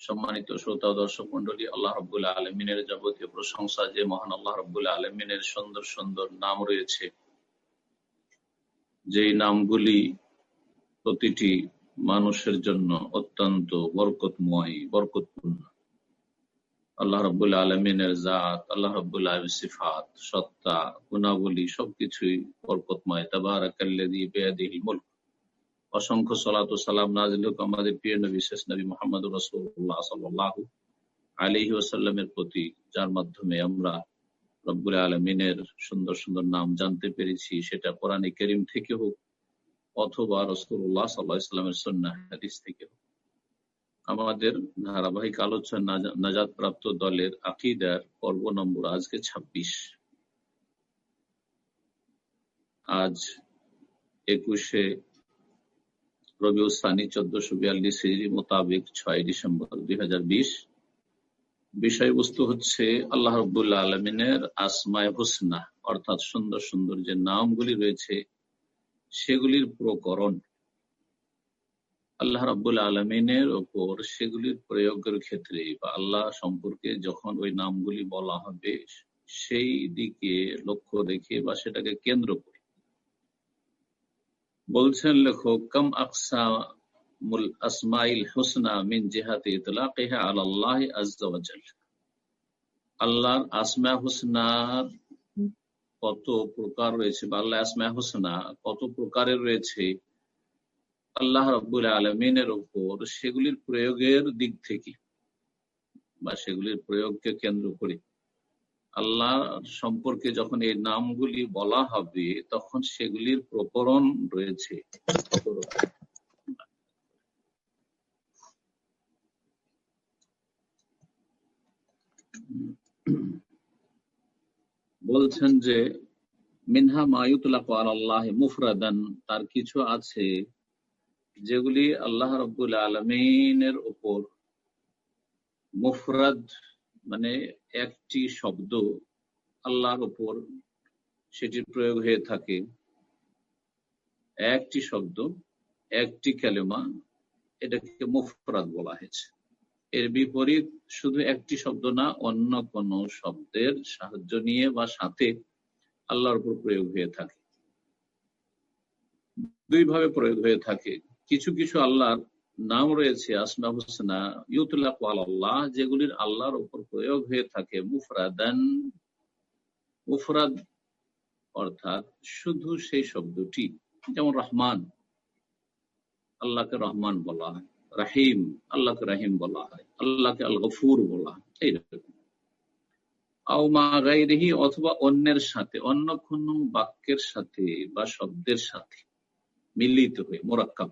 সম্মানিত শ্রোতা দর্শক মন্ডলী আল্লাহ রব্বুল্লাহ আলমিনের যাবতীয় প্রশংসা যে মহান আল্লাহ রব্বুল্লাহ আলমিনের সুন্দর সুন্দর নাম রয়েছে, যেই নামগুলি প্রতিটি মানুষের জন্য অত্যন্ত বরকতময়, বরকতপূর্ণ। আল্লাহ রব্বুল্লাহ আলমিনের জাত, আল্লাহ রব্বুল্লাহ সিফাত, সত্তা, গুণাবলী সবকিছুই বরকতময়। তাবারাকাল্লাযী বিয়াদিহিল মুলক। অসংখ্য সলাত সালাম নাজিল হোক আমাদের প্রিয় নবী, শেষ নবী মোহাম্মদ রসুল্লাহ সাল্লাহ আলিহি ওসাল্লামের প্রতি, যার মাধ্যমে আমরা রব্বুল আলমিনের সুন্দর সুন্দর নাম জানতে পেরেছি, সেটা কোরআন করিম থেকে হোক অথবা রসুল্লাহ সাল্লাহ ইসলামের সন্না হাদিস থেকে হোক। আমাদের ধারাবাহিক আলোচনা নাজাদ প্রাপ্ত দলের আকিদার পর্ব নম্বর আজকে ২৬ আজ একুশে রবিউসানি চোদ্দশো বিয়াল্লিশ হিজড়ি মোতাবেক ছয় ডিসেম্বর দুই বিষয়বস্তু হচ্ছে, আল্লাহ রবুল্লা আলমিনের আসমায় হোসনা, অর্থাৎ সুন্দর সুন্দর যে নামগুলি রয়েছে, সেগুলির প্রকরণ। আল্লাহ রব্বুল আলমিনের ওপর সেগুলির প্রয়োগের ক্ষেত্রে বা আল্লাহ সম্পর্কে যখন ওই নামগুলি বলা হবে, সেই দিকে লক্ষ্য রেখে বা সেটাকে কেন্দ্র করে বলছেন লেখক কম আকসা মুল আসমাইল হুসনা মিন জেহাতে ইতলাকিহা আল্লাহ আজ্জাওয়াজাল আল্লাহর আসমা হুসনার কত প্রকার রয়েছে, বা আল্লাহ আসমা হুসনা কত প্রকারের রয়েছে? আল্লাহ রব্বুল আলমিনের ওপর সেগুলির প্রয়োগের দিক থেকে, বা সেগুলির প্রয়োগকে কেন্দ্র করে। আল্লাহ সম্পর্কে যখন এই নামগুলি বলা হবে, তখন সেগুলির প্রকরণ রয়েছে। বলছেন যে, মিনহা মায়ুতুল্লাহ আল্লাহ মুফরাদান তার কিছু আছে যেগুলি আল্লাহ রব্বুল আলমিনের ওপর মুফরাদ মানে একটি শব্দ আল্লাহর ওপর সেটির প্রয়োগ হয়ে থাকে। একটি শব্দ, একটি ক্যালেমা এটাকে মুফরাদ বলা হয়েছে। এর বিপরীত শুধু একটি শব্দ না, অন্য কোন শব্দের সাহায্য নিয়ে বা সাথে আল্লাহর উপর প্রয়োগ হয়ে থাকে। দুই ভাবে প্রয়োগ হয়ে থাকে। কিছু কিছু আল্লাহর নাম রয়েছে আসমা হুসনা ইউতুল্লাহ আল্লাহ যেগুলির আল্লাহর উপর প্রয়োগ হয়ে থাকে মুফরাদান। মুফরাদ অর্থাৎ শুধু সেই শব্দটি, যেমন রহমান, আল্লাহকে রহমান বলা হয়, রাহিম, আল্লাহকে রাহিম বলা হয়, আল্লাহকে আল গফুর বলা হয়, এইরকম। অথবা অন্যের সাথে, অন্য কোন বাক্যের সাথে বা শব্দের সাথে মিলিত হয়ে, মোরাক্কাব।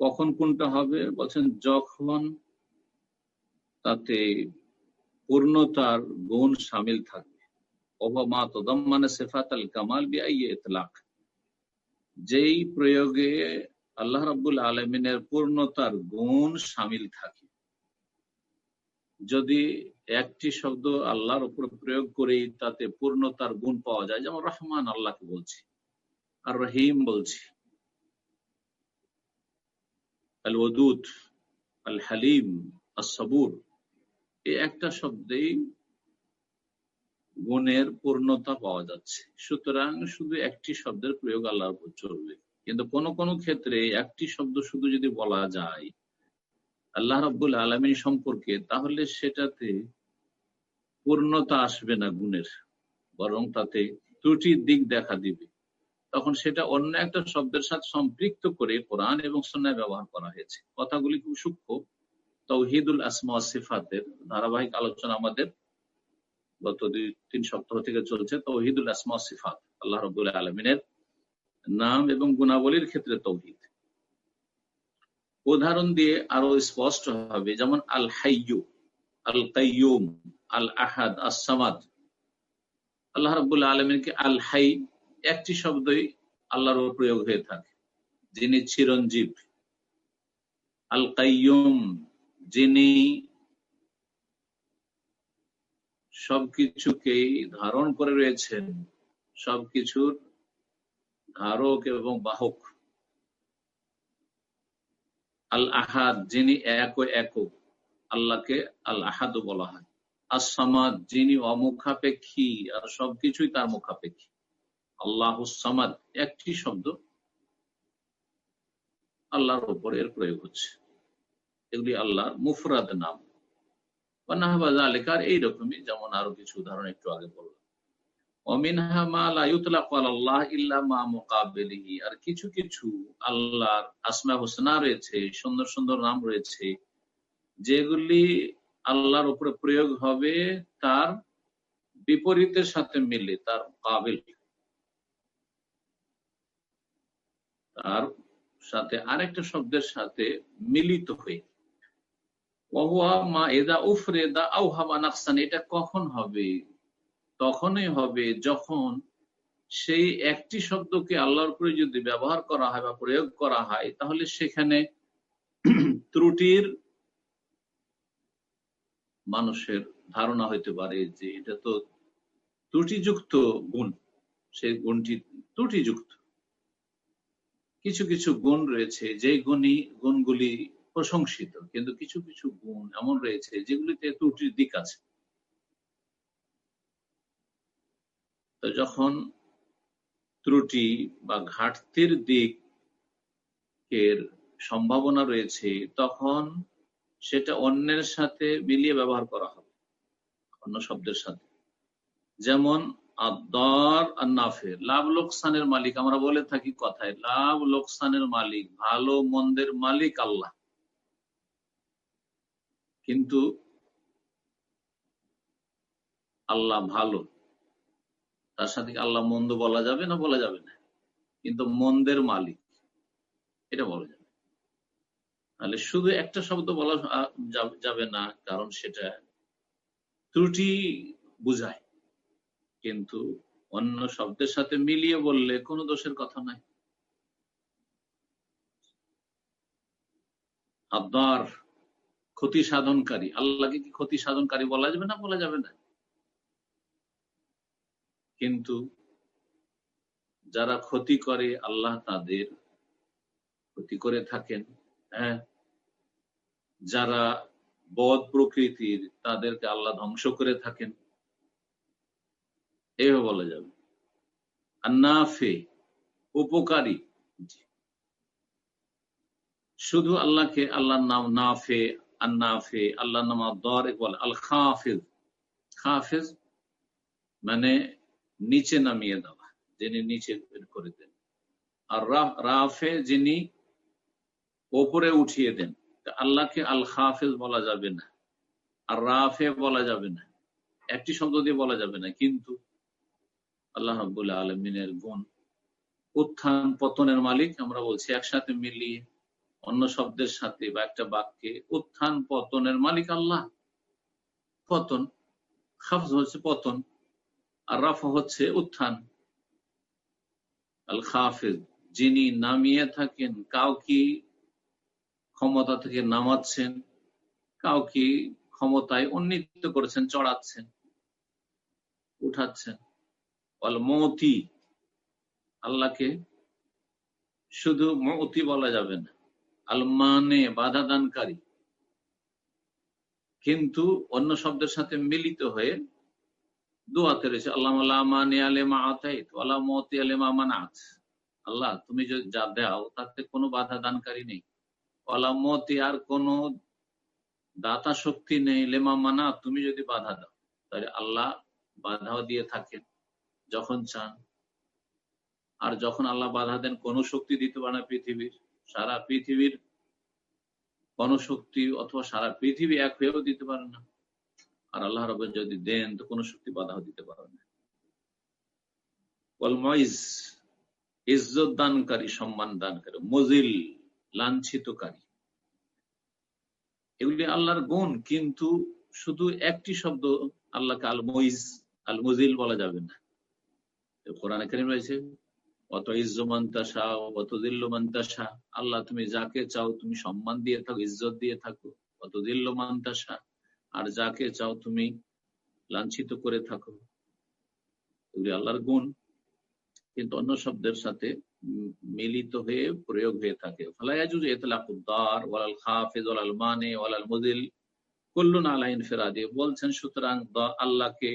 কখন কোনটা হবে? বলছেন, যখন তাতে পূর্ণতার গুণ সামিল থাকবে। অবমা তদম্মানে সেফাত আল কামাল ইতলাক। যেই প্রয়োগে আল্লাহ রাবুল আলমিনের পূর্ণতার গুণ সামিল থাকে। যদি একটি শব্দ আল্লাহর উপর প্রয়োগ করেই তাতে পূর্ণতার গুণ পাওয়া যায়, যেমন রহমান আল্লাহকে বলছি, আর রহিম বলছি আল ওদুদ আল হালিম এই একটা শব্দেই গুণের পূর্ণতা পাওয়া যাচ্ছে। সুতরাং শুধু একটি শব্দের প্রয়োগ আল্লাহর উপর চলবে। কিন্তু কোন কোন ক্ষেত্রে একটি শব্দ শুধু যদি বলা যায় আল্লাহ রব্বুল আলমী সম্পর্কে, তাহলে সেটাতে পূর্ণতা আসবে না গুণের, বরং তাতে ত্রুটির দিক দেখা দিবে। তখন সেটা অন্য একটা শব্দের সাথে সম্পৃক্ত করে কোরআন এবং সন্ন্যায় ব্যবহার করা হয়েছে। কথাগুলি খুব সূক্ষ্ম। তৌহিদুল আসমা সিফাতের ধারাবাহিক আলোচনা আমাদের গত দুই, তিন সপ্তাহ থেকে চলছে। তৌহিদুল আসমা সিফাত, আল্লাহ রবুল্লাহ আলমিনের নাম এবং গুণাবলীর ক্ষেত্রে তৌহিদ। উদাহরণ দিয়ে আরও স্পষ্ট হবে, যেমন আল হাইয়ু, আল কাইয়ুম, আল আহাদ আসামাদ আল্লাহ রবুল্লাহ আলমীকে আল হাই একটি শব্দই আল্লাহর প্রয়োগ হয়ে থাকে, যিনি চিরঞ্জীব। আল কাইয়ুম যিনি সবকিছুকেই ধারণ করে রয়েছেন, সবকিছুর ধারক এবং বাহক। আল আহাদ যিনি এক ও একক আল্লাহকে আল আহাদও বলা হয়। আসামাদ যিনি অমুখাপেক্ষী, আর সবকিছুই তার মুখাপেক্ষী। আল্লাহ সামাদ একটি শব্দ আল্লাহর উপর এর প্রয়োগ হচ্ছে। এগুলি আল্লাহর মুফরাদ নাম। নাহবাজ আলিকার এইরকমই যেমন আরও কিছু উদাহরণ একটু আগে বললাম। আর কিছু কিছু আল্লাহর আসমা হোসেনা রয়েছে, সুন্দর সুন্দর নাম রয়েছে, যেগুলি আল্লাহর উপরে প্রয়োগ হবে তার বিপরীতের সাথে মিলে, তার কাবিল তার সাথে আরেকটা শব্দের সাথে মিলিত হয়ে। এটা কখন হবে? তখনই হবে যখন সেই একটি শব্দকে আল্লাহর উপরে যদি ব্যবহার করা হয় বা প্রয়োগ করা হয়, তাহলে সেখানে ত্রুটির মানুষের ধারণা হইতে পারে যে এটা তো ত্রুটিযুক্ত গুণ। সেই গুণটি ত্রুটিযুক্ত। কিছু কিছু গুণ রয়েছে যে গুণী গুণগুলি প্রশংসিত, কিন্তু কিছু কিছু গুণ এমন রয়েছে যেগুলিতে ত্রুটির দিক আছে। তো যখন ত্রুটি বা ঘাটতির দিক এর সম্ভাবনা রয়েছে, তখন সেটা অন্যের সাথে মিলিয়ে ব্যবহার করা হবে, অন্য শব্দের সাথে। যেমন লাভ লোকসানের মালিক। আমরা বলে থাকি কথায়, লাভ লোকসানের মালিক, ভালো মন্দের মালিক আল্লাহ। কিন্তু আল্লাহ ভালো, তার সাথে আল্লাহ মন্দ বলা যাবে না বলা যাবে না? কিন্তু মন্দের মালিক, এটা বলা যাবে। তাহলে শুধু একটা শব্দ বলা যাবে না, কারণ সেটা ত্রুটি বুঝায়। কিন্তু অন্য শব্দের সাথে মিলিয়ে বললে কোনো দোষের কথা নাই। আব্দার ক্ষতি সাধনকারী। আল্লাহকে কি ক্ষতি সাধনকারী বলা যাবে না বলা যাবে না? কিন্তু যারা ক্ষতি করে আল্লাহ তাদের ক্ষতি করে থাকেন হ্যাঁ? যারা বদ প্রকৃতির তাদেরকে আল্লাহ ধ্বংস করে থাকেন। এভাবে বলা যাবে। আর নাফে উপকারী শুধু আল্লাহকে আল্লাহর নাম নাফে আর নাফে আল্লাহ নাম দর বলে আল খাফেজ খাফেজ মানে নিচে নামিয়ে দেওয়া, যিনি নিচে করে দেন। আর রাফে যিনি ওপরে উঠিয়ে দেন আল্লাহকে আল খাফেজ বলা যাবে না। আর রাফে বলা যাবে না। একটি শব্দ দিয়ে বলা যাবে না, কিন্তু আল্লাহ রবুল্লাহ আলমিনের গুণ। উত্থান পতনের মালিক আমরা বলছি, একসাথে মিলিয়ে অন্য শব্দের সাথে বা একটা বাক্যে উত্থান পতনের মালিক আল্লাহ। পতন খাফজ হচ্ছে পতন, আর রাফা হচ্ছে উত্থান। আল খাফেজ, যিনি নামিয়ে থাকেন, কাউকে ক্ষমতা থেকে নামাচ্ছেন, কাউকে ক্ষমতায় উন্নীত করেছেন, চড়াচ্ছেন, উঠাচ্ছেন। অল মতি আল্লাহকে শুধু মতি বলা যাবে না আল মানে বাধা দানকারী কিন্তু অন্য শব্দের সাথে মিলিত হয়ে দোয়াতে রয়েছে আল্লাহ মানাত। আল্লাহ, তুমি যা দাও, তাতে কোনো বাধা দানকারী নেই মতি আর কোন দাতা শক্তি নেই লেমা মানা তুমি যদি বাধা দাও, তাহলে আল্লাহ বাধাও দিয়ে থাকেন। যখন চান। আর যখন আল্লাহ বাধা দেন, কোন শক্তি দিতে পারে না পৃথিবীর। সারা পৃথিবীর কোন শক্তি অথবা সারা পৃথিবী এক হয়েও দিতে পারে না। আর আল্লাহ রব যদি দেন, তো কোন শক্তি বাধাও দিতে পারে না। ইজ্জত দানকারী, সম্মান দানকারী, মজিল, লাঞ্ছিতকারী। এগুলি আল্লাহর গুণ, কিন্তু শুধু একটি শব্দ আল্লাহকে আল মইজ আল মজিল বলা যাবে না। কোরআন এখানে রয়েছে অত ইজ্জমান্তাসা অত দিল্লমান্তাসা আল্লাহ, তুমি যাকে চাও তুমি সম্মান দিয়ে থাকো, ইজ্জত দিয়ে থাকো অত দিল্লমান্তাসা আর যাকে চাও তুমি লাঞ্ছিত করে থাকো। এগুলি আল্লাহর গুণ। কিন্তু অন্য শব্দের সাথে মিলিত হয়ে প্রয়োগ হয়ে থাকে। মানে ওয়ালাল আলাইন ফেরাদি। বলছেন, সুতরাং আল্লাহকে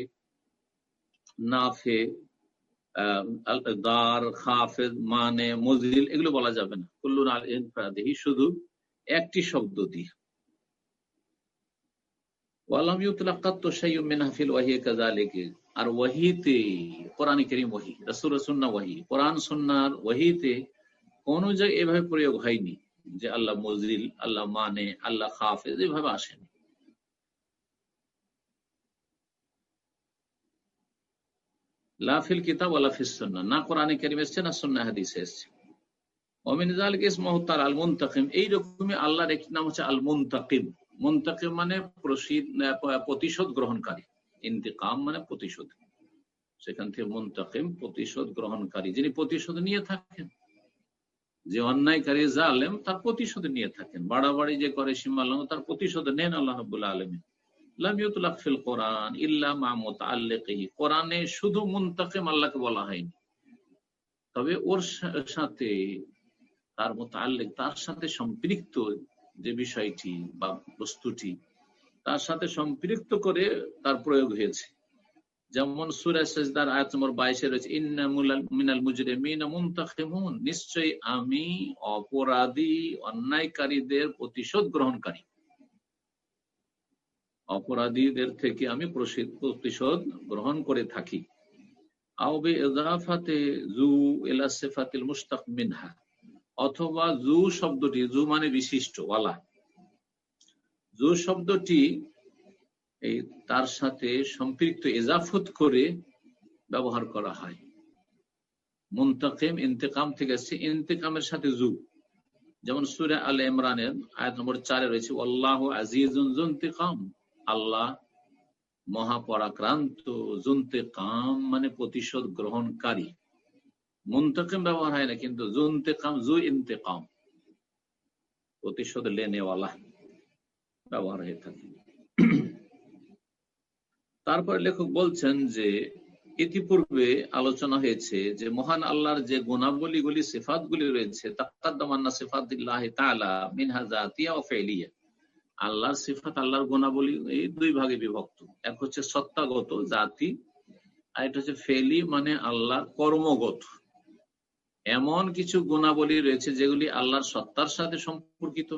নাফে দার খাফেজ মানে মজিল, এগুলো বলা যাবে না। কল্লুন আলাইন ফেরাদি শুধু একটি শব্দ দিয়ে। আর ওয়াহিতে, কোরআন করিম ওয়াহি রাসূল সুন্নাহ কোরআন ওয়াহিতে কোন জায়গায় এভাবে প্রয়োগ হয়নি যে আল্লাহ মজিল, আল্লাহ মানে আল্লাহ হাফেজ এভাবে আসেনি। লাফিল কিতাব আলাফিস সুন্না না কোরআনে কারিম এসছে, না সুন্না হাদিসে এসছে। অমিন জালিক ইসমহু তার আল মুনতাকিম এইরকমই আল্লাহর একটি নাম হচ্ছে আল মুনতাকিম মুনতাকিম মানে প্রতিশোধ গ্রহণকারী। ইন্তিকাম মানে প্রতিশোধ। সেখান থেকে মুন্তাকিম, প্রতিশোধ গ্রহণকারী। যিনি প্রতিশোধ নিয়ে থাকেন, যে অন্যায়কারী, জালেম, তার প্রতিশোধ নিয়ে থাকেন। বাড়াবাড়ি যে করে সীমা তার প্রতিশোধ নেন আল্লাহ রবুল্লা কোরআন শুধু মুন্তাকিম আল্লাহকে বলা হয়নি। তবে ওর সাথে তার মতো আল্লেখ তার সাথে সম্পৃক্ত যে বিষয়টি বা বস্তুটি, তার সাথে সম্পৃক্ত করে তার প্রয়োগ হয়েছে। যেমন সুরার আয়াত নম্বর বাইশে রয়েছে মিনাল মুজরে মুনতাখিমুন নিশ্চয়ই আমি অপরাধী, অন্যায়কারীদের প্রতিশোধ গ্রহণকারী। অপরাধীদের থেকে আমি প্রতিশোধ গ্রহণ করে থাকি। মুস্তাক মিনহা, অথবা জু শব্দটি, জু মানে বিশিষ্ট, ওয়ালা। জু শব্দটি এই তার সাথে সম্পৃক্ত এজাফত করে ব্যবহার করা হয়। মুন্তাকিম ইন্তেকাম থেকে আসছে ইন্তেকামের সাথে জু। যেমন সুরে আল ইমরানের আয়াত নম্বর চারে রয়েছে আল্লাহ আজিজাম আল্লাহ মহাপরাক্রান্ত জুনতে কাম মানে প্রতিশোধ গ্রহণকারী। মুন্তাকিম ব্যবহার হয় না, কিন্তু জুনতে কাম, জু ইন্তেকাম প্রতিশোধ লেনেওয়ালা ব্যবহার হয়ে থাকে। তারপর লেখক বলছেন যে, ইতিপূর্বে আলোচনা হয়েছে যে, মহান আল্লাহর যে গুণাবলীগুলি গুলি সেফাত গুলি রয়েছে আল্লাহর সিফাত, আল্লাহর গুণাবলী এই দুই ভাগে বিভক্ত। এক হচ্ছে সত্তাগত জাতি, আর এটা হচ্ছে ফেলি মানে আল্লাহর কর্মগত। এমন কিছু গুণাবলী রয়েছে যেগুলি আল্লাহর সত্তার সাথে সম্পর্কিত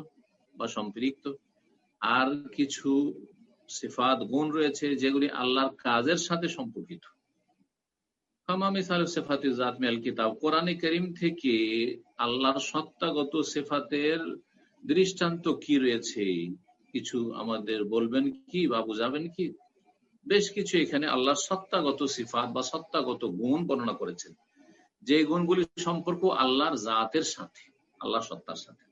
বা সম্পৃক্ত। আর কিছু সিফাত, গুণ রয়েছে যেগুলি আল্লাহর কাজের সাথে সম্পর্কিত। কিতাব, কোরআনে করিম থেকে আল্লাহর সত্তাগত সেফাতের দৃষ্টান্ত কি রয়েছে? কিছু আমাদের বলবেন কি বা বুঝাবেন কি? বেশ কিছু এখানে আল্লাহ সত্তাগত সিফাত বা সত্তাগত গুণ বর্ণনা করেছেন। যে গুণগুলি সম্পর্ক আল্লাহর জাতের সাথে, আল্লাহ সত্তার সাথে।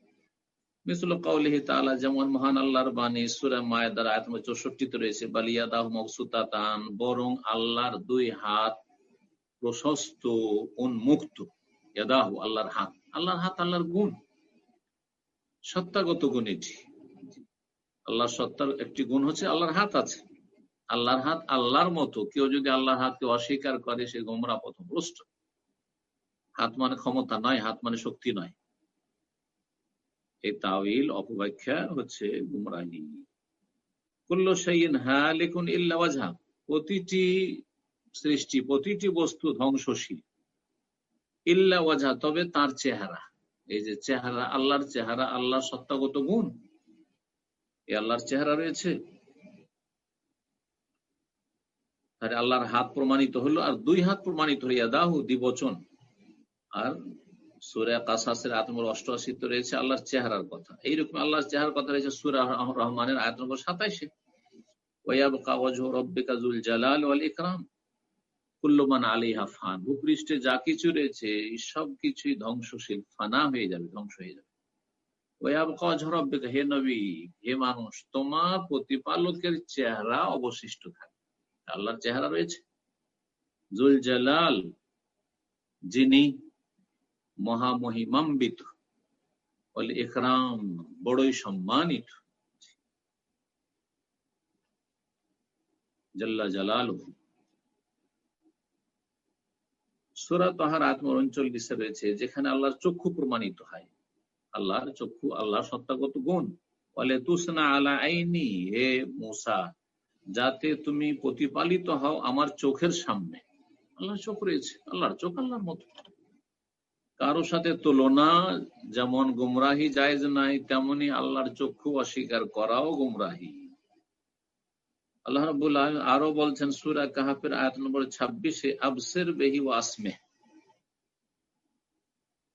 যেমন মহান আল্লাহর বাণী, সুরা মায়েদার আয়াত চৌষট্টিতে রয়েছে বালিয়াদাহ মকসুতাতান, বরং আল্লাহর দুই হাত প্রশস্ত, উন্মুক্ত। আল্লাহর হাত। আল্লাহর হাত আল্লাহর গুণ। সত্তাগত গুণ এটি। আল্লাহর সত্তার একটি গুণ হচ্ছে আল্লাহর হাত আছে। আল্লাহর হাত আল্লাহর মতো। কেউ যদি আল্লাহর হাতকে অস্বীকার করে, সে গোমরা প্রশ্ন হাত মানে ক্ষমতা নয়, হাত মানে শক্তি নয়। এই তাওইল অপব্যাখ্যা হচ্ছে গুমরাহি। কুল্ল সাইন হা লেখুন ইল্লাওয়াজা প্রতিটি সৃষ্টি, প্রতিটি বস্তু ধ্বংসশীল। ইল্লা ওয়াজা তবে তার চেহারা। এই যে চেহারা, আল্লাহর চেহারা, আল্লাহর সত্তাগত গুণ। আল্লাহর চেহারা রয়েছে। আল্লাহর হাত প্রমাণিত হলো, আর দুই হাত প্রমাণিত হইয়া দাহু দিবচন আর সুরা কাসাসের রয়েছে আল্লাহর চেহারার কথা। এইরকম আল্লাহর চেহারার কথা রয়েছে সুরা রহমানের আয়াত নম্বর সাতাইশে। ভূপৃষ্ঠে যা কিছু রয়েছে ধ্বংসশীল, ফানা হয়ে যাবে, ধ্বংস হয়ে যাবে। হে নবী, হে মানুষ, তোমার প্রতিপালকের চেহারা অবশিষ্ট থাকে আল্লাহর চেহারা রয়েছে। জুল জালাল, যিনি মহামহিমাম্বিত ইকরাম, বড়ই সম্মানিত। জাল্লা জালাল সুরা তাহার আত্মর উনচল্লিশে রয়েছে, যেখানে আল্লাহর চক্ষু প্রমাণিত হয়। আল্লাহর চক্ষু আল্লাহ সত্তাগত গুণ। বলে তুসনা আলা আইনি, হে মুসা, যাতে তুমি প্রতিপালিত হও আমার চোখের সামনে। আল্লাহর চোখ রয়েছে, আল্লাহর চোখ, আল্লাহর মতো। কারও সাথে তুলনা যেমন গুমরাহি জায়জ নাই, তেমনি আল্লাহর চক্ষু অস্বীকার করাও গুমরাহি। আল্লাহ রবুল আরও বলছেন, সুরা কাহাফের আয়াত নম্বর ছাব্বিশে, আবসের বেহি ও আসমে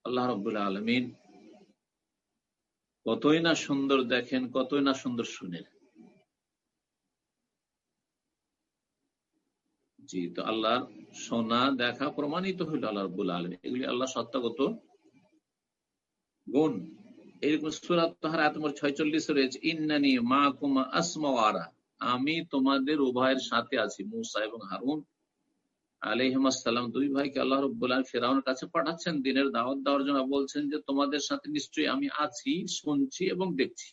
আল্লাহ রবুল্লা আলমিন কতই না সুন্দর দেখেন, কতই না সুন্দর শুনেন। জি, তো আল্লাহর সোনা দেখা প্রমাণিত হইল আল্লাহ রবুল আলম এগুলি আল্লাহ সত্তাগত গুণ। এইরকম সুরাত তাহার আত্মর ছয়চল্লিশ রয়েছে, ইন্নানি মা কুমা আসমা আমি তোমাদের উভয়ের সাথে আছি, মুসা এবং হারুন। আলহিমাসাল্লাম দুই ভাইকে আল্লাহ রব্বুল্লাহ ফেরাউনের কাছে পাঠাচ্ছেন। দিনের দাওয়াত দেওয়ার জন্য বলছেন যে, তোমাদের সাথে নিশ্চয়ই আমি আছি, শুনছি এবং দেখছি।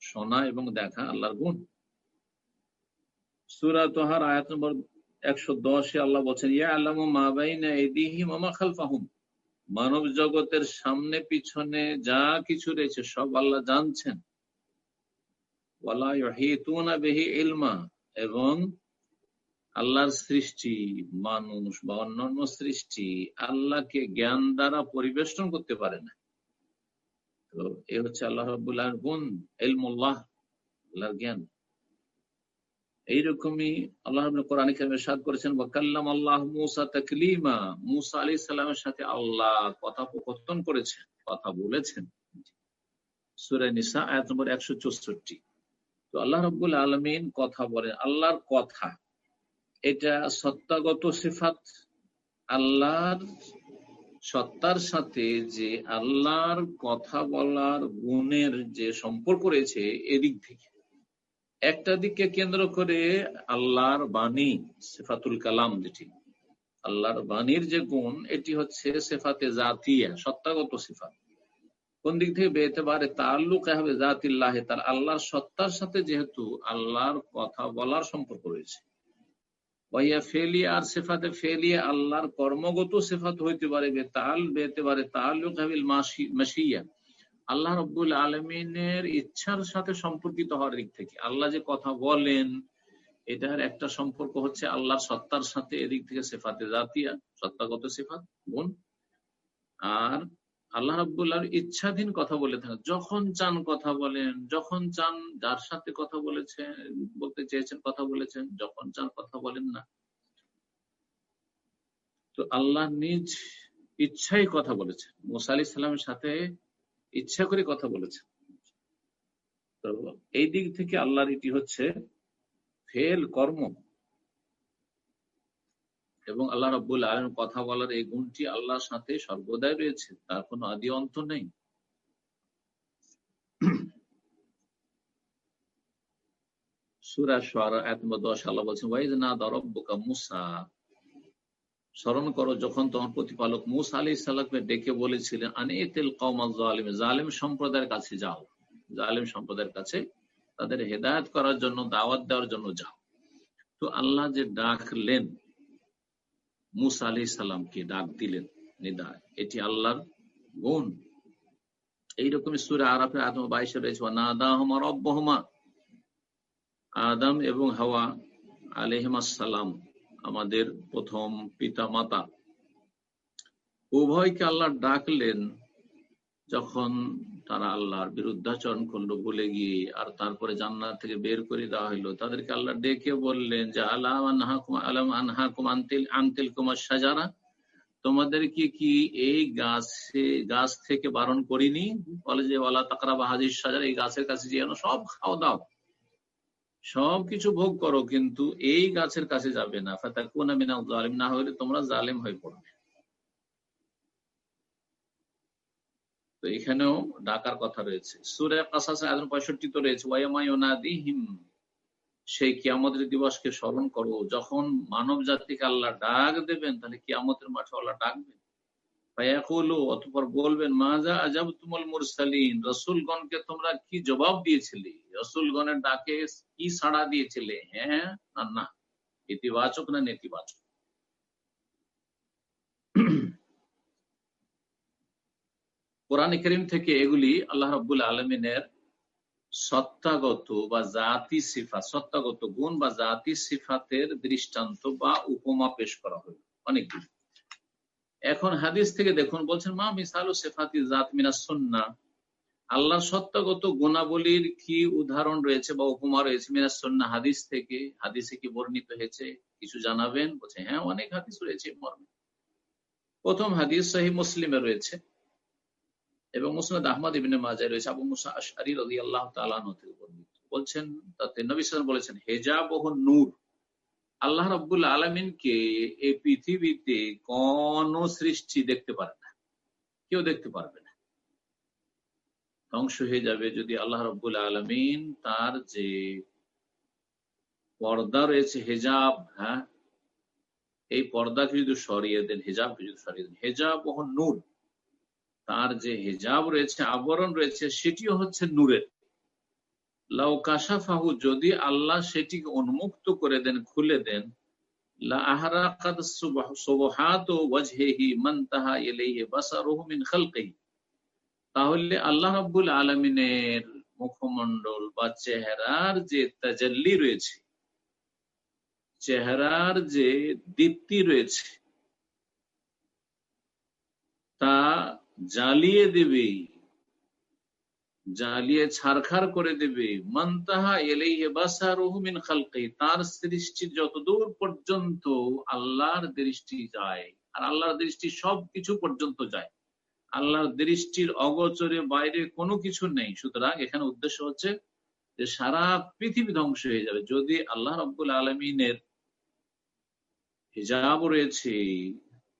শোনা এবং দেখা আল্লাহর গুণ। আয়াত নম্বর একশো দশে আল্লাহ বলছেন আল্লাহ মামা খালফাহুম। মানব জগতের সামনে, পিছনে যা কিছু রয়েছে, সব আল্লাহ জানছেন। এবং আল্লাহর সৃষ্টি, মানুষ বা অন্যান্য সৃষ্টি আল্লাহকে জ্ঞান দ্বারা পরিবেষ্টন করতে পারে না। তো এ হচ্ছে আল্লাহ রবুল্লাহ গুণ এলমুল্লাহ আল্লাহর জ্ঞান। এইরকমই আল্লাহ কোরআন সাদ করেছেন ওয়াকাল্লাম আল্লাহ মুসা তকলিমা। মুসা আলি সাল্লামের সাথে আল্লাহ কথোপকথন করেছেন, কথা বলেছেন। সুরে নিসা, আয়াত নম্বর একশো চৌষট্টি। তো আল্লাহ রব্বুল আলমিন কথা বলেন, আল্লাহর কথা। এটা সত্তাগত সিফাত। আল্লাহর সত্তার সাথে যে আল্লাহর কথা বলার গুণের যে সম্পর্ক রয়েছে এদিক থেকে। একটা দিককে কেন্দ্র করে আল্লাহর বাণী, সেফাতুল কালাম যেটি। আল্লাহর বাণীর যে গুণ, এটি হচ্ছে সেফাতে জাতিয়া, সত্তাগত সিফাত। কোন দিক থেকে বেতে পারে তাল্লুক হবে জাতিল্লাহে, তার আল্লাহর সত্তার সাথে যেহেতু আল্লাহর কথা বলার সম্পর্ক রয়েছে। আর সেফাতে ফেলিয়া আল্লাহর কর্মগত সেফাত হইতে পারে বেতাল বেতে পারে তাল্লুক হাবিল মাসিয়া আল্লাহ রব্বুল আলমিনের ইচ্ছার সাথে সম্পর্কিত হওয়ার দিক থেকে। আল্লাহ যে কথা বলেন, এটার একটা সম্পর্ক হচ্ছে আল্লাহর সত্তার সাথে এদিক থেকে সেফাতে জাতিয়া, সত্তাগত সেফাত, গুণ। আর আল্লাহ রাবুল্লাহর ইচ্ছাধীন কথা বলে থাকেন। যখন চান কথা বলেন, যখন চান যার সাথে কথা বলেছেন, বলতে চেয়েছেন, কথা বলেছেন, যখন চান কথা বলেন না। তো আল্লাহ নিজ ইচ্ছাই কথা বলেছেন। মোসা আলি সাল্লামের সাথে ইচ্ছা করে কথা বলেছেন। তো এই দিক থেকে আল্লাহর এটি হচ্ছে ফেল কর্ম। এবং আল্লাহ রব্বুল আলম কথা বলার এই গুণটি আল্লাহর সাথে সর্বদাই রয়েছে, তার কোনো আদি অন্ত নেই। স্মরণ করো, যখন তোমার প্রতিপালক মুসা আলী সাল্লামকে ডেকে বলেছিলেন, আনে আনিতেল কৌমাল জালিম সম্প্রদায়ের কাছে যাও। জালিম সম্প্রদায়ের কাছে তাদের হেদায়ত করার জন্য, দাওয়াত দেওয়ার জন্য যাও। তো আল্লাহ যে ডাকলেন মুসা আলি সাল্লামকে ডাক দিলেন নিদায়। এটি আল্লাহর গুণ। এইরকম সুরে আরাফে আদম বাইশে রয়েছে নাদাহমা আদম এবং হাওয়া আলহিমাসাল্লাম আমাদের প্রথম পিতা মাতা উভয়কে আল্লাহ ডাকলেন যখন তারা আল্লাহর বিরুদ্ধাচরণ করল ভুলে গিয়ে আর তারপরে জান্নাত থেকে বের করে দেওয়া হইল। তাদেরকে আল্লাহ ডেকে বললেন যে আনহাকুম আন্তিল কুমার সাজারা তোমাদেরকে কি এই গাছে, গাছ থেকে বারণ করিনি? বলে যে ওলা তাকরা বা হাজির সাজার এই গাছের কাছে যেন সব খাওয়া দাও। সব কিছু ভোগ করো, কিন্তু এই গাছের কাছে যাবে না। ফাতা কোন জালিম না হলে তোমরা জালেম হয়ে পড়বে। তো এখানেও ডাকার কথা রয়েছে। সুরে কাসাস আদম পঁয়ষট্টি তো রয়েছে ওয়াইমায়ুনাদিহিম সেই কিয়ামতের দিবসকে স্মরণ করো। যখন মানব জাতিকে আল্লাহ ডাক দেবেন, তাহলে কিয়ামতের মাঠে আল্লাহ ডাকবেন। অতপর বলবেন মাজা আজাব তুমল মুরসালিন, রসুলগণকে তোমরা কি জবাব দিয়েছিলে? রসুলগণের ডাকে কি সাড়া দিয়েছিলে? হ্যাঁ না না। ইতিবাচক না নেতিবাচক? কোরআন করিম থেকে এগুলি আল্লাহ রব্বুল আলমিনের সত্তাগত বা জাতি সিফা সত্তাগত গুণ বা জাতি সিফাতের দৃষ্টান্ত বা উপমা পেশ করা হইল অনেকগুলি। এখন হাদিস থেকে দেখুন, বলছেন, মা মিসাল সেফাতি জাত মিনা সন্না? আল্লাহ সত্তাগত গুণাবলীর কি উদাহরণ রয়েছে বা উপমা রয়েছে মিনা সন্না হাদিস থেকে? হাদিসে কি বর্ণিত হয়েছে? কিছু জানাবেন? বলছে হ্যাঁ অনেক হাদিস রয়েছে মর্মে। প্রথম হাদিস সহি মুসলিমে রয়েছে। এবং মুসনাদ আহমদ ইবিনে মাজায় রয়েছে আবু মুসা আশারি রদি আল্লাহ তালান বলছেন, তাতে নবী বলেছেন হেজাব ও নূর। আল্লাহ রব্বুল আলমিনকে এই পৃথিবীতে কোন সৃষ্টি দেখতে পারে না। কেউ দেখতে পারবে না। ধ্বংস হয়ে যাবে যদি আল্লাহ রব্বুল আলমিন তার যে পর্দা রয়েছে, হেজাব হ্যাঁ? এই পর্দাকে যদি সরিয়ে দেন, হেজাবকে যদি সরিয়ে দেন হেজাব ও নূর। তার যে হেজাব রয়েছে, আবরণ রয়েছে, সেটিও হচ্ছে নূরের। লাউকাশাফাহু যদি আল্লাহ সেটিকে উন্মুক্ত করে দেন, খুলে দেন তাহলে আল্লাহ রাব্বুল আলমিনের মুখমন্ডল বা চেহারার যে তাজাল্লি রয়েছে, চেহারার যে দীপ্তি রয়েছে, তা জ্বালিয়ে দেবে। জ্বালিয়ে ছারখার করে দেবে। মান্তাহা এলেইহে বাসা রহুমিন খালকে। তার সৃষ্টির যতদূর পর্যন্ত আল্লাহর দৃষ্টি যায়, আর আল্লাহর দৃষ্টি সব কিছু পর্যন্ত যায়। আল্লাহর দৃষ্টির অগোচরে বাইরে কোনো কিছু নেই। সুতরাং এখানে উদ্দেশ্য হচ্ছে যে সারা পৃথিবী ধ্বংস হয়ে যাবে। যদি আল্লাহ রব্বুল আলমিনের হিজাব রয়েছে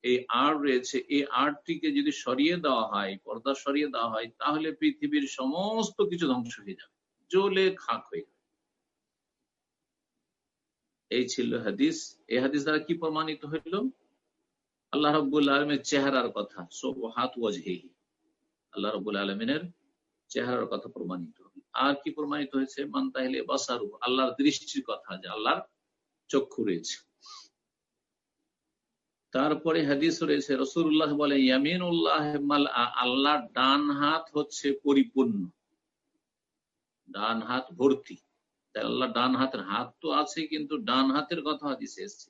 এই আর্ট রয়েছে, এই আর্টটিকে যদি সরিয়ে দেওয়া হয়, পর্দা সরিয়ে দেওয়া হয়, তাহলে পৃথিবীর সমস্ত কিছু ধ্বংস হয়ে যাবে, জ্বলে খাক হয়ে যাবে। এই ছিল হাদিস। এই হাদিস দ্বারা কি প্রমাণিত হইল? আল্লাহ রব্বুল আলমের চেহারার কথা সব হাত ওয়াজহেহি। আল্লাহ রব্বুল আলমিনের চেহারার কথা প্রমাণিত আর কি প্রমাণিত হয়েছে? মান তাহলে বাসারু আল্লাহর দৃষ্টির কথা, যে আল্লাহর চক্ষু রয়েছে। তারপরে হাদিস রয়েছে রসুল্লাহ বলে ইয়ামিন উল্লাহ আল্লাহ ডান হাত হচ্ছে পরিপূর্ণ। ডান হাত ভর্তি। তাই আল্লাহ ডান হাতের হাত তো আছে, কিন্তু ডান হাতের কথা হাদিসে এসছে।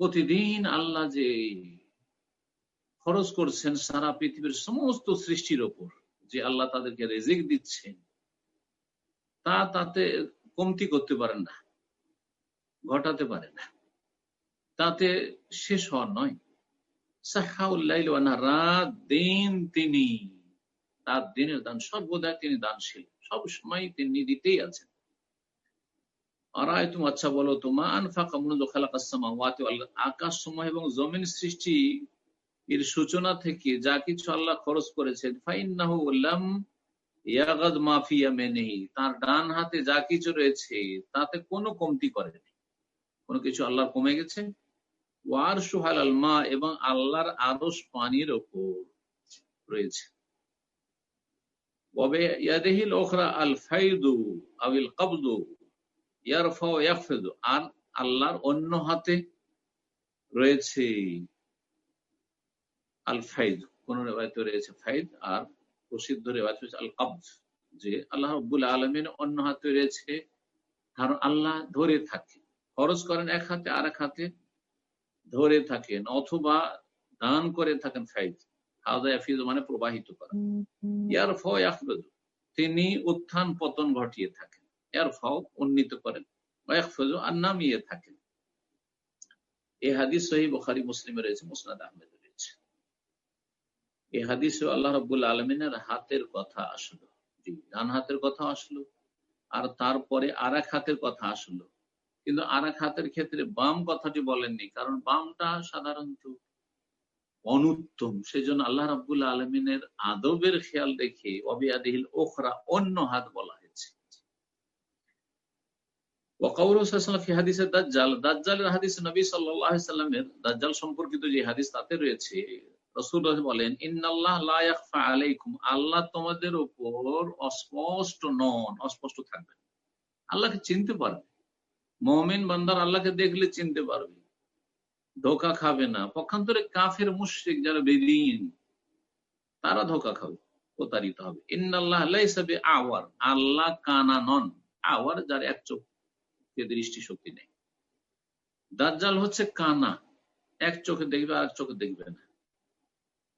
প্রতিদিন আল্লাহ যে খরচ করছেন সারা পৃথিবীর সমস্ত সৃষ্টির ওপর, যে আল্লাহ তাদেরকে রেজিক দিচ্ছেন তা তাতে কমতি করতে পারেন না, ঘটাতে পারে না। তাতে শেষ হওয়ার নয়। রাত দিন তিনি, রাত দিনের দান, সর্বদা তিনি দানশীল। সব সময় তিনি দিতেই আছেন। তুমি আচ্ছা বলো এর সূচনা থেকে যা কিছু আল্লাহ খরচ করেছেন ইয়াগাদ মাফিয়া তার ডান হাতে যা কিছু রয়েছে, তাতে কোনো কমতি করেনি কোনো কিছু আল্লাহ কমে গেছে? ওয়ার সুহাল আলমা এবং আল্লাহর আদস পানির ওপর রয়েছে। ইয়াদেহিল ওখরা আল ফাইদু আবিল আর আল্লাহর অন্য হাতে রয়েছে আল ফাইদ। কোন রয়েছে ফাইদ আর প্রসিদ্ধ রেওয়াজ হচ্ছে আল কবজ যে আল্লাহ রব্বুল আলমিন অন্য হাতে রয়েছে। কারণ আল্লাহ ধরে থাকে। খরচ করেন এক হাতে আর এক হাতে ধরে থাকেন অথবা দান করে থাকেন ফাইজ হাজা ইয়াফিজ মানে প্রবাহিত করা। ইয়ার ফয়াফরদ তিনি উত্থান পতন ঘটিয়ে থাকেন। ইয়ার ফাও উন্নীত করেন। আর নামিয়ে থাকেন। এ হাদিস সহি বখারি মুসলিমে রয়েছে মুসনাদ আহমেদ এই হাদিসে আল্লাহ রবুল্লা আলমিনের হাতের কথা আসলো। জি, ডান হাতের কথা আসলো আর তারপরে আর হাতের কথা আসলো। কিন্তু আর হাতের ক্ষেত্রে বাম কথাটি বলেননি, কারণ বামটা সাধারণত অনুত্তম। সেজন্য আল্লাহ রাবুল্লাহ আলমিনের আদবের খেয়াল রেখে অবিয়াদিহিল ওখরা অন্য হাত বলা হয়েছে। দাজ্জালের হাদিস নবী সাল্লামের দাজ্জাল সম্পর্কিত যে হাদিস তাতে রয়েছে রসুল বলেন আলাইকুম। আল্লাহ তোমাদের উপর অস্পষ্ট নন, অস্পষ্ট থাকবেন আল্লাহকে চিনতে পারবে। মমিন বান্দার আল্লাহকে দেখলে চিনতে পারবে। ধোকা খাবে না। পক্ষান্তরে কাফের, মুশ্রিক যারা বেদিন, তারা ধোকা খাবে, প্রতারিত হবে। ইন্নাল্লাহ হিসাবে আওয়ার আল্লাহ কানা নন। আওয়ার যার এক চোখ দৃষ্টি শক্তি নেই। দাজ্জাল হচ্ছে কানা। এক চোখে দেখবে আর চোখে দেখবে না।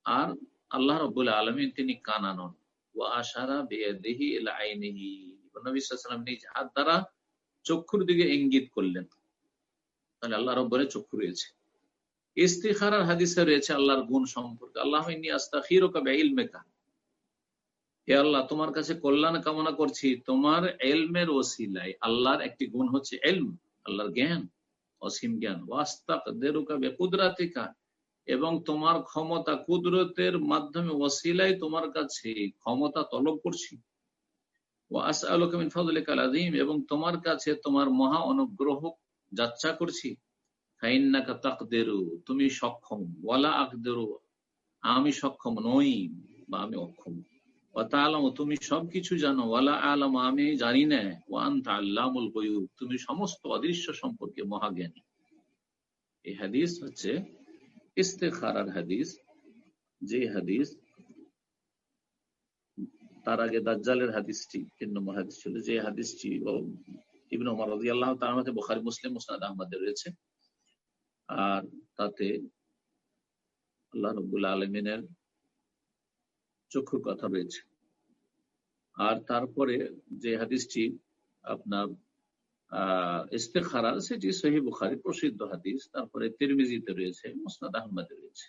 আর আল্লাহ রব আলমী তিনি কানা নন ও আশারা বেদেহি আইনিহি। নিজ হাত দ্বারা চক্ষুর দিকে ইঙ্গিত করলেন। তাহলে আল্লাহ রব্বরে চক্ষু রয়েছে। ইস্তিখারার হাদিসে রয়েছে আল্লাহর গুণ সম্পর্কে। আল্লাহ হে আল্লাহ, তোমার কাছে কল্যাণ কামনা করছি। তোমার এলমের ওসিলাই আল্লাহর একটি গুণ হচ্ছে এলম আল্লাহর জ্ঞান, অসীম জ্ঞান। ওয়াস্তাক দেরুকা বেকুদরাতিকা। এবং তোমার ক্ষমতা কুদরতের মাধ্যমে ওসিলাই তোমার কাছে ক্ষমতা তলব করছি। এবং তোমার কাছে তোমার মহা অনুগ্রহ যাচ্ছা করছি। তুমি সক্ষম। ওয়ালা আকদেরু, আমি সক্ষম নই বা আমি অক্ষম। আলম তুমি সবকিছু জানো। ওয়ালা আলম, আমি জানি না। ওয়ান আল্লামুল গয়ুব, তুমি সমস্ত অদৃশ্য সম্পর্কে মহাজ্ঞানী। এই হাদিস হচ্ছে ইস্তেখারার হাদিস যে হাদিস, তার আগে দাজ্জালের হাদিসটি তিন নম্বর হাদিস ছিল, যে হাদিসটি ইবন রাজি আল্লাহ তার মধ্যে বোখারি, মুসলিম, মুসনাদ আহমদের রয়েছে। আর তাতে আল্লাহ রবুল্লা আলমিনের চক্ষুর কথা রয়েছে। আর তারপরে যে হাদিসটি আপনার ইস্তেখারা সেটি সহি বুখারি প্রসিদ্ধ হাদিস, তারপরে তিরমিজিতে রয়েছে, মুসনাদ রয়েছে।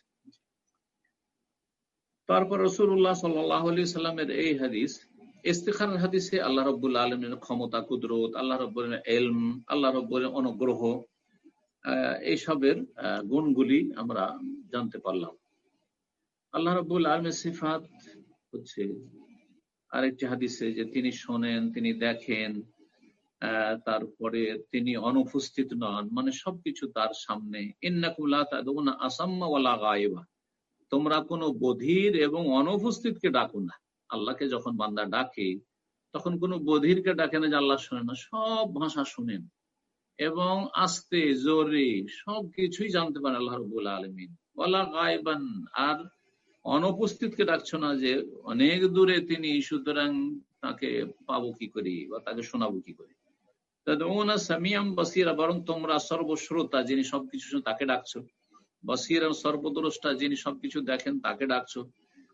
তারপর রসুল্লাহ সাল্লি সাল্লামের এই হাদিস ইস্তেখার হাদিসে আল্লাহ রব্বুল আলমের ক্ষমতা, কুদরত, আল্লাহ রব্বুল এলম, আল্লাহ রব্বুল অনুগ্রহ এইসবের গুণগুলি আমরা জানতে পারলাম। আল্লাহ রব্বুল আলমের সিফাত হচ্ছে আরেকটি হাদিসে যে তিনি শোনেন, তিনি দেখেন তারপরে তিনি অনুপস্থিত নন। মানে সবকিছু তার সামনে। তোমরা কোনো বধির এবং অনুপস্থিতকে ডাকো না। আল্লাহকে যখন বান্দা ডাকে, তখন কোনো বধিরকে ডাকে না যে আল্লাহ শোনে না। সব ভাষা শুনেন। এবং আস্তে, জোরে সব কিছুই জানতে পারেন আল্লাহ রবুল আলমিন। বলা গায়বান। আর অনুপস্থিতকে ডাকছো না যে অনেক দূরে তিনি, সুতরাং তাকে পাবো কি করি বা তাকে শোনাবো কি করি? বরং তোমরা সর্বশ্রোতা যিনি সবকিছু তাকে ডাকছো। বসির সর্বদ্রষ্টা যিনি সবকিছু দেখেন তাকে ডাকছো।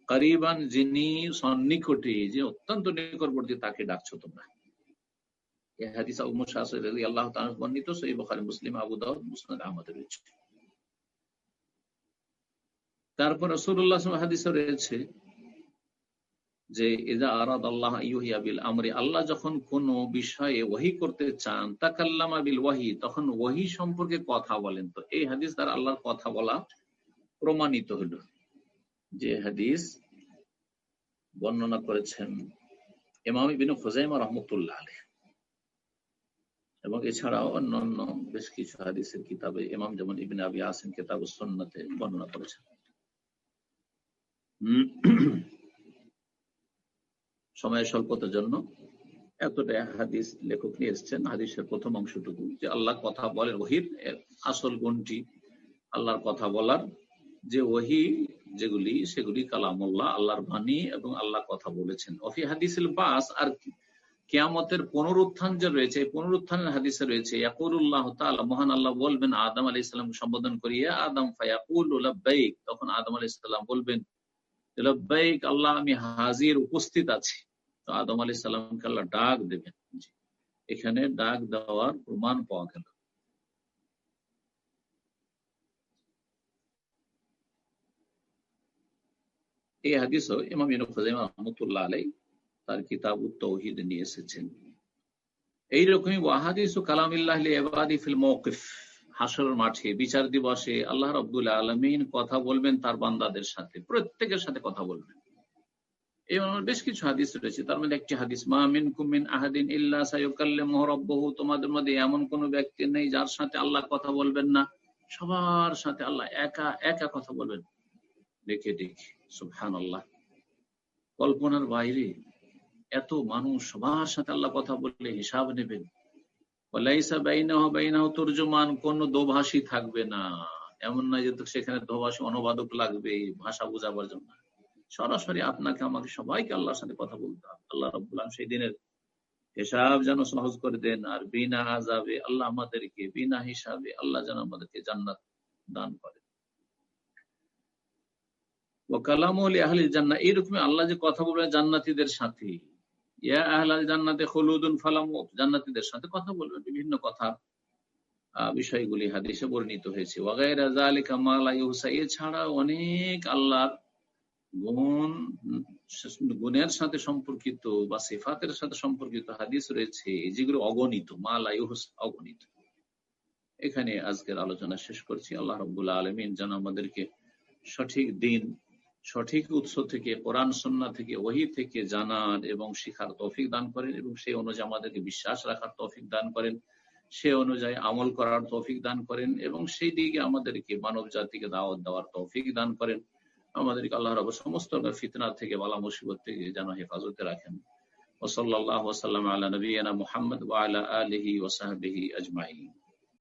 করিবান যিনি সন্নিকটে, যে অত্যন্ত নিকটবর্তী, তাকে ডাকছো তোমরা। তারপর রসুল্লাহ হাদিসে রয়েছে যে এজা আরাদ আল্লাহ ইউহিয়াবিল আমরি আল্লাহ যখন কোন বিষয়ে ওহি করতে চান, তাকাল্লামা বিল ওয়াহি, তখন ওহি সম্পর্কে কথা বলেন। তো এই হাদিস দ্বারা আল্লাহর কথা বলা প্রমাণিত হল যে হাদিস বর্ণনা করেছেন এমামি বিন খুজাইমা রহমতুল্লাহ আলহ এবং এছাড়াও অন্যান্য বেশ কিছু হাদিসের কিতাবে ইমাম যেমন ইবিন আবি আসিম কিতাব সন্নাতে বর্ণনা করেছেন। সময়ের স্বল্পতার জন্য এতটা হাদিস লেখক নিয়ে এসছেন। হাদিসের প্রথম অংশটুকু যে আল্লাহ কথা বলেন, ওহির আসল গুণটি আল্লাহর কথা বলার যে ওহি যেগুলি, সেগুলি কালামুল্লাহ, আল্লাহর বাণী এবং আল্লাহ কথা বলেছেন। অফি হাদিসিল বাস আর কেয়ামতের পুনরুত্থান যে রয়েছে, এই পুনরুত্থানের হাদিসে রয়েছে ইয়াকুরুল্লাহ তাআলা, মহান আল্লাহ বলবেন, আদম আলী ইসলাম সম্বোধন করিয়া, আদম ফায়াকুল তখন আদম আলী ইসলাম বলবেন আল্লাহ আমি হাজির, উপস্থিত আছি। তো আদম আলী সাল্লামকে আল্লাহ ডাক দেবেন এখানে ডাক দেওয়ার প্রমাণ পাওয়া গেল। এই হাদিসও ইমাম রহমতুল্লাহ আলাই তার কিতাব তৌহিদ নিয়ে এসেছেন। এইরকমই ওয়াহাদিস ও কালামিল্লাহ এবাদি ফিল মৌকিফ হাসর মাঠে, বিচার দিবসে আল্লাহ রব্দুল আলমিন কথা বলবেন তার বান্দাদের সাথে, প্রত্যেকের সাথে কথা বলবেন। বেশ কিছু হাদিস রয়েছে। তার মধ্যে একটি হাদিস মামিন তোমাদের মধ্যে এমন কোন ব্যক্তি নেই যার সাথে আল্লাহ কথা বলবেন না। সবার সাথে আল্লাহ একা একা কথা বলবেন। দেখে আল্লাহ কল্পনার বাইরে এত মানুষ সবার সাথে আল্লাহ কথা বললে হিসাব নেবেন। তর্জমান, কোন দোভাষী থাকবে না। এমন নয় যে সেখানে দোভাষী, অনুবাদক লাগবে ভাষা বোঝাবার জন্য। সরাসরি আপনাকে, আমাকে সবাইকে আল্লাহর সাথে কথা বলতে হবে। আল্লাহ রবাহ সেই দিনের হিসাব যেন সহজ করে দেন আর বিনা আজাবে আল্লাহ আমাদেরকে, বিনা হিসাবে আল্লাহ যেন আমাদেরকে জান্নাত দান করে ও কালাম জান্না এইরকমই আল্লাহ যে কথা বলবেন জান্নাতিদের সাথে। ইয়া আহলাল জান্নাতে হলুদুন ফালামুত, জান্নাতীদের সাথে কথা বলবেন। বিভিন্ন কথা বিষয়গুলি হাদিসে বর্ণিত হয়েছে। ওয়াগাইরা জালিকা মালা ইউসা এছাড়া অনেক আল্লাহর গুণ গুণের সাথে সম্পর্কিত বা সিফাতের সাথে সম্পর্কিত হাদিস রয়েছে যেগুলো অগণিত মালা ইউস অগণিত। এখানে আজকের আলোচনা শেষ করছি। আল্লাহ রবুল্লাহ আলমিন যেন আমাদেরকে সঠিক দিন, সঠিক উৎস থেকে, কোরআন সন্না থেকে, ওহি থেকে জানার এবং শিখার তৌফিক দান করেন এবং সেই অনুযায়ী আমাদেরকে বিশ্বাস রাখার তৌফিক দান করেন। সে অনুযায়ী আমল করার তৌফিক দান করেন এবং সেই দিকে আমাদেরকে মানব জাতিকে দাওয়াত দেওয়ার তৌফিক দান করেন। আমাদেরকে আল্লাহ রব সমস্ত ফিতনা থেকে বালা মুসিবত থেকে যেন হেফাজতে রাখেন। ওসল্লাহ ওসাল্লাম আল্লাহ নবীনা মোহাম্মদ ওয়ালা আলহি ওসাহাবিহি আজমাইন।